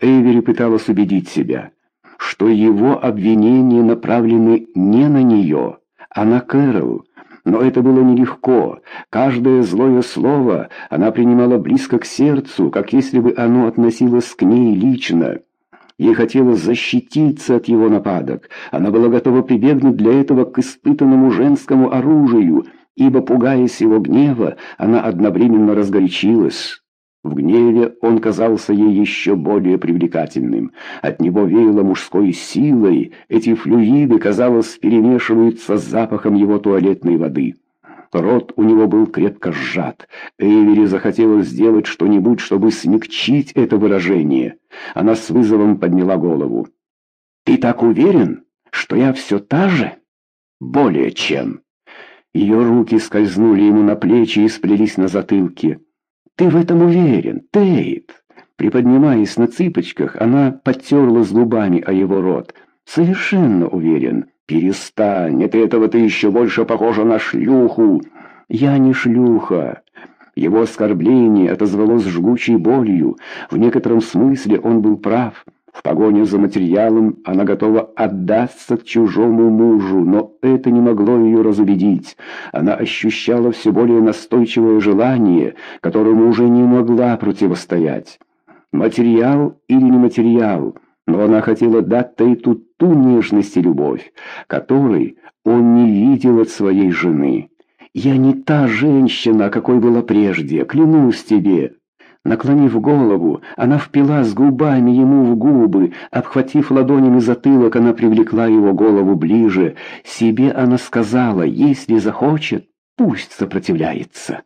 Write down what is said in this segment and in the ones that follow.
Эйвери пыталась убедить себя, что его обвинения направлены не на нее, а на Кэрол, но это было нелегко. Каждое злое слово она принимала близко к сердцу, как если бы оно относилось к ней лично. Ей хотелось защититься от его нападок. Она была готова прибегнуть для этого к испытанному женскому оружию, ибо, пугаясь его гнева, она одновременно разгорячилась. В гневе он казался ей еще более привлекательным. От него веяло мужской силой, эти флюиды, казалось, перемешиваются с запахом его туалетной воды. Рот у него был крепко сжат. Эйвери захотелось сделать что-нибудь, чтобы смягчить это выражение. Она с вызовом подняла голову. «Ты так уверен, что я все та же?» «Более чем». Ее руки скользнули ему на плечи и сплелись на затылке. «Ты в этом уверен, Тейт?» Приподнимаясь на цыпочках, она подтерла зубами о его рот. «Совершенно уверен». «Перестань, от этого ты еще больше похожа на шлюху». «Я не шлюха». Его оскорбление отозвалось жгучей болью. В некотором смысле он был прав. В погоне за материалом она готова отдаться к чужому мужу, но это не могло ее разубедить. Она ощущала все более настойчивое желание, которому уже не могла противостоять. Материал или не материал, но она хотела дать Тейту ту нежность и любовь, которой он не видел от своей жены. «Я не та женщина, какой была прежде, клянусь тебе!» Наклонив голову, она впилась губами ему в губы, обхватив ладонями затылок, она привлекла его голову ближе. Себе она сказала, если захочет, пусть сопротивляется.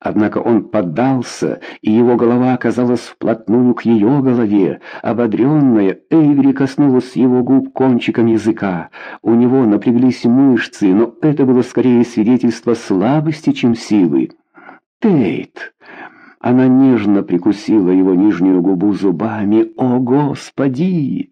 Однако он поддался, и его голова оказалась вплотную к ее голове. Ободренная, Эйвери коснулась его губ кончиком языка. У него напряглись мышцы, но это было скорее свидетельство слабости, чем силы. «Тейт!» Она нежно прикусила его нижнюю губу зубами. «О, Господи!»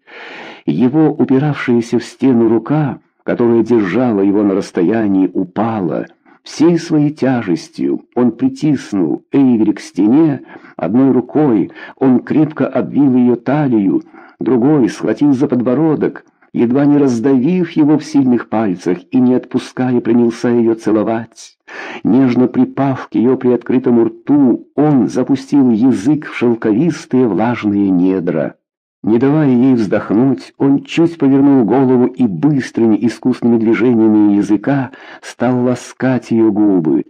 Его упиравшаяся в стену рука, которая держала его на расстоянии, упала. Всей своей тяжестью он притиснул Эйвери к стене. Одной рукой он крепко обвил ее талию, другой схватил за подбородок едва не раздавив его в сильных пальцах и не отпуская, принялся ее целовать. Нежно припав к ее приоткрытому рту, он запустил язык в шелковистые влажные недра. Не давая ей вздохнуть, он чуть повернул голову и быстрыми искусными движениями языка стал ласкать ее губы.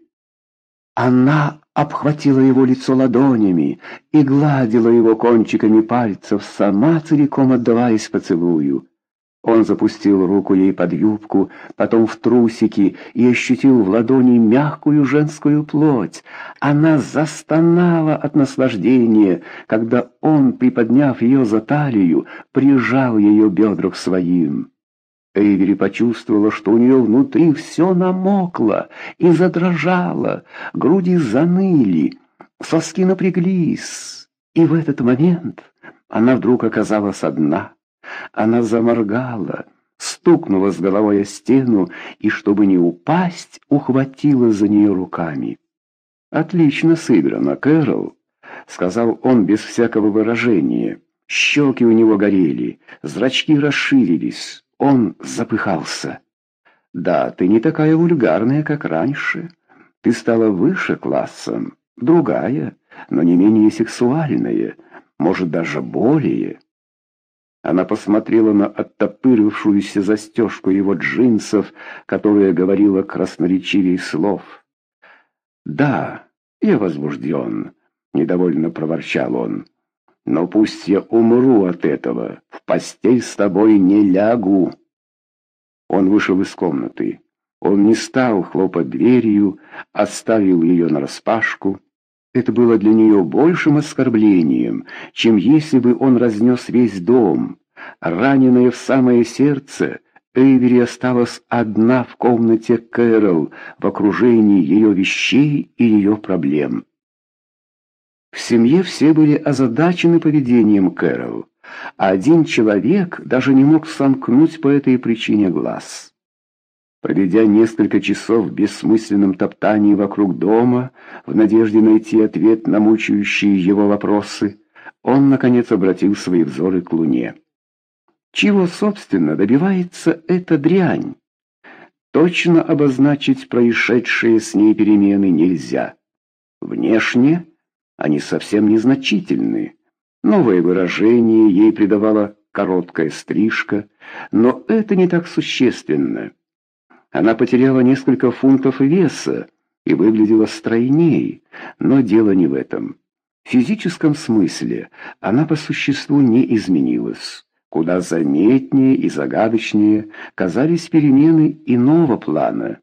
Она обхватила его лицо ладонями и гладила его кончиками пальцев, сама целиком отдаваясь поцелую. Он запустил руку ей под юбку, потом в трусики и ощутил в ладони мягкую женскую плоть. Она застонала от наслаждения, когда он, приподняв ее за талию, прижал ее бедра к своим. Эйвери почувствовала, что у нее внутри все намокло и задрожало, груди заныли, соски напряглись, и в этот момент она вдруг оказалась одна. Она заморгала, стукнула с головой о стену и, чтобы не упасть, ухватила за нее руками. «Отлично сыграно, Кэрол», — сказал он без всякого выражения. Щеки у него горели, зрачки расширились, он запыхался. «Да, ты не такая вульгарная, как раньше. Ты стала выше классом, другая, но не менее сексуальная, может, даже более». Она посмотрела на оттопырившуюся застежку его джинсов, которая говорила красноречивей слов. «Да, я возбужден», — недовольно проворчал он. «Но пусть я умру от этого, в постель с тобой не лягу». Он вышел из комнаты. Он не стал хлопать дверью, оставил ее нараспашку. Это было для нее большим оскорблением, чем если бы он разнес весь дом. Раненая в самое сердце, Эйвери осталась одна в комнате Кэрол в окружении ее вещей и ее проблем. В семье все были озадачены поведением Кэрол, один человек даже не мог сомкнуть по этой причине глаз. Проведя несколько часов в бессмысленном топтании вокруг дома, в надежде найти ответ на мучающие его вопросы, он, наконец, обратил свои взоры к луне. Чего, собственно, добивается эта дрянь? Точно обозначить происшедшие с ней перемены нельзя. Внешне они совсем незначительны. Новое выражение ей придавала короткая стрижка, но это не так существенно. Она потеряла несколько фунтов веса и выглядела стройней, но дело не в этом. В физическом смысле она по существу не изменилась. Куда заметнее и загадочнее казались перемены иного плана.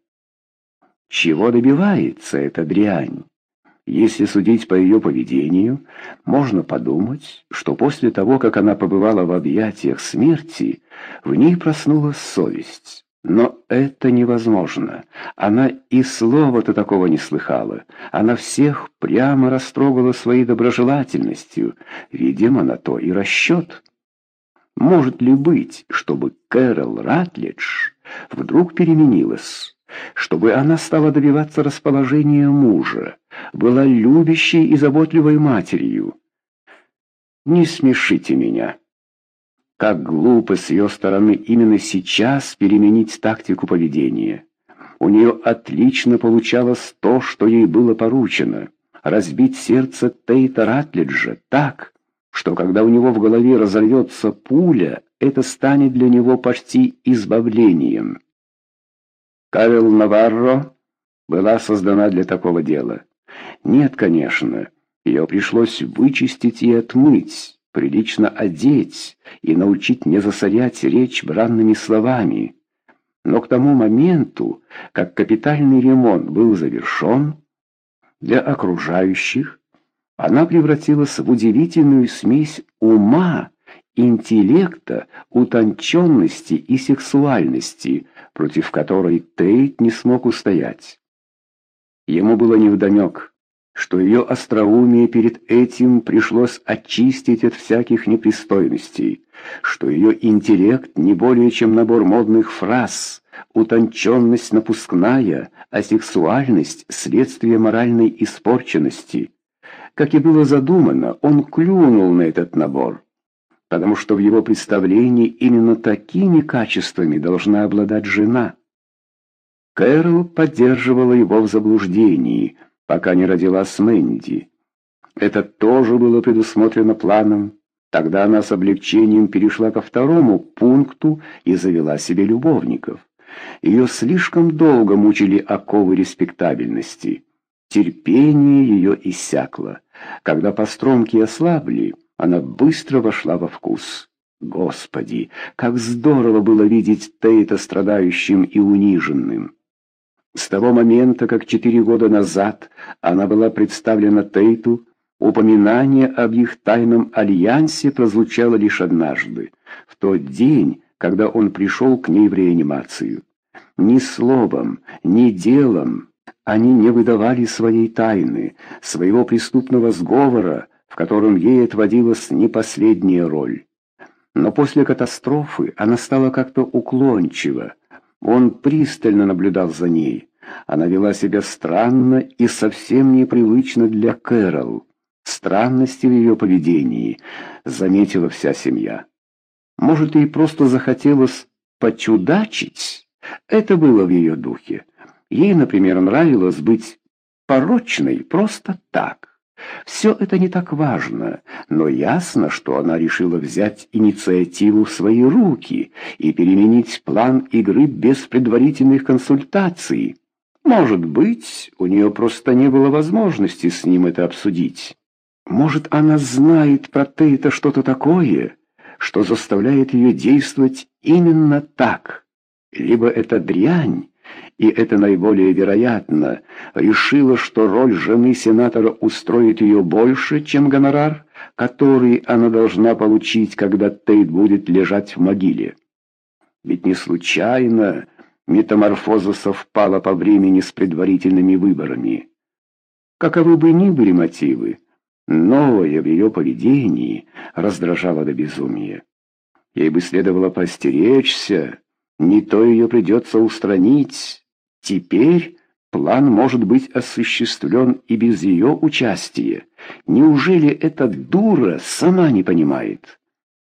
Чего добивается эта дрянь? Если судить по ее поведению, можно подумать, что после того, как она побывала в объятиях смерти, в ней проснулась совесть. Но это невозможно. Она и слова-то такого не слыхала. Она всех прямо растрогала своей доброжелательностью. Видимо, на то и расчет. Может ли быть, чтобы Кэрол Ратлидж вдруг переменилась? чтобы она стала добиваться расположения мужа, была любящей и заботливой матерью. Не смешите меня. Как глупо с ее стороны именно сейчас переменить тактику поведения. У нее отлично получалось то, что ей было поручено — разбить сердце Тейта Ратлиджа так, что когда у него в голове разорвется пуля, это станет для него почти избавлением. Кавел Наварро была создана для такого дела. Нет, конечно, ее пришлось вычистить и отмыть, прилично одеть и научить не засорять речь бранными словами. Но к тому моменту, как капитальный ремонт был завершен, для окружающих она превратилась в удивительную смесь ума, интеллекта, утонченности и сексуальности, против которой Тейт не смог устоять. Ему было невдомек, что ее остроумие перед этим пришлось очистить от всяких непристойностей, что ее интеллект не более чем набор модных фраз, утонченность напускная, а сексуальность — следствие моральной испорченности. Как и было задумано, он клюнул на этот набор потому что в его представлении именно такими качествами должна обладать жена. Кэрол поддерживала его в заблуждении, пока не родилась Мэнди. Это тоже было предусмотрено планом. Тогда она с облегчением перешла ко второму пункту и завела себе любовников. Ее слишком долго мучили оковы респектабельности. Терпение ее иссякло. Когда постромки ослабли, она быстро вошла во вкус. Господи, как здорово было видеть Тейта страдающим и униженным. С того момента, как четыре года назад она была представлена Тейту, упоминание об их тайном альянсе прозвучало лишь однажды, в тот день, когда он пришел к ней в реанимацию. Ни словом, ни делом они не выдавали своей тайны, своего преступного сговора, в котором ей отводилась не последняя роль. Но после катастрофы она стала как-то уклончива. Он пристально наблюдал за ней. Она вела себя странно и совсем непривычно для Кэрол. Странности в ее поведении заметила вся семья. Может, ей просто захотелось почудачить? Это было в ее духе. Ей, например, нравилось быть порочной просто так. Все это не так важно, но ясно, что она решила взять инициативу в свои руки и переменить план игры без предварительных консультаций. Может быть, у нее просто не было возможности с ним это обсудить. Может, она знает про Тейта что-то такое, что заставляет ее действовать именно так. Либо это дрянь, и это наиболее вероятно, решила, что роль жены сенатора устроит ее больше, чем гонорар, который она должна получить, когда Тейт будет лежать в могиле. Ведь не случайно метаморфоза совпала по времени с предварительными выборами. Каковы бы ни были мотивы, новое в ее поведении раздражало до безумия. Ей бы следовало постеречься, не то ее придется устранить. Теперь План может быть осуществлен и без ее участия. Неужели эта дура сама не понимает?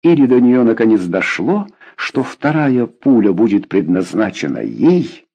Или до нее наконец дошло, что вторая пуля будет предназначена ей?